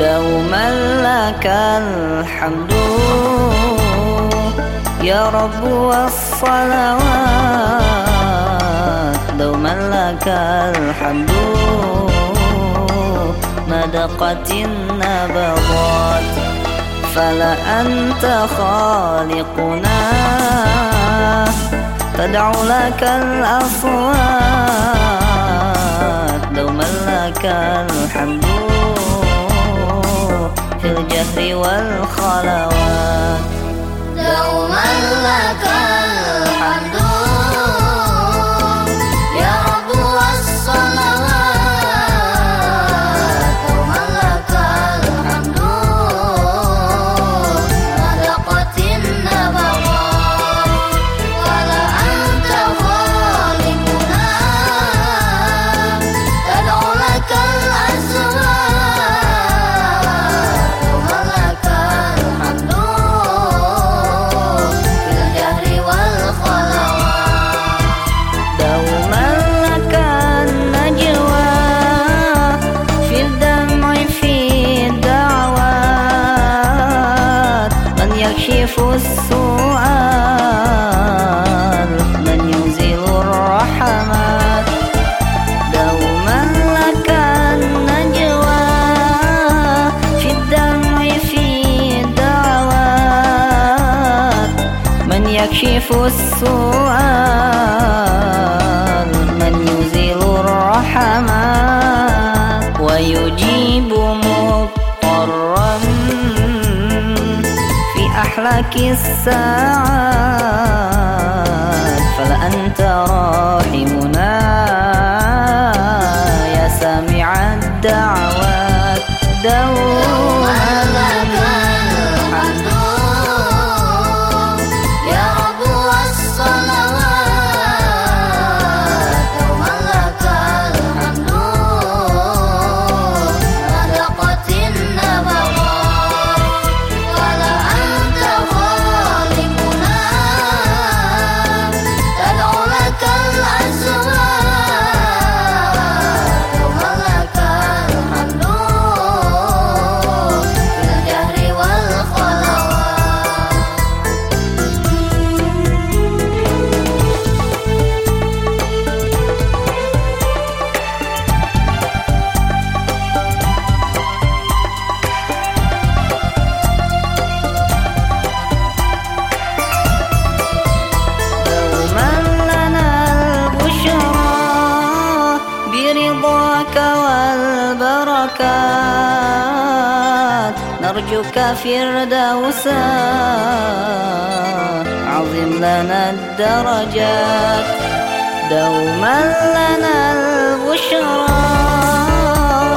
لك الحمد. يا رب والصلوات دوما لك الحمد. ما دقت النبضات فلا أنت خالقنا. تدعو لك الأصوات دوما لك الحمد. في الجهر والخلوات. يكشف السؤال من يزيل الرحمات ويجيب مضطرا أحلك الساعات. فلا أنت راحمنا والبركات نرجوك فردوسا عظم لنا الدرجات. دوما لنا البشرى.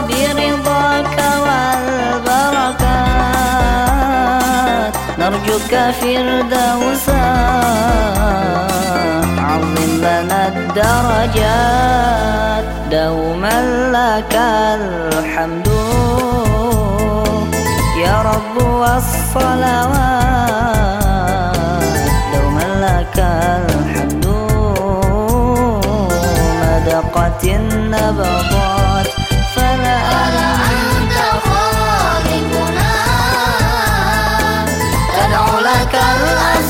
برضاك والبركات. نرجوك فردوسا عظم لنا الدرجات. دوما لك الحمد. يا رب والصلوات دوما لك الحمد. مدقت النبضات فلا أنت خالقنا. تدعو لك الأسرار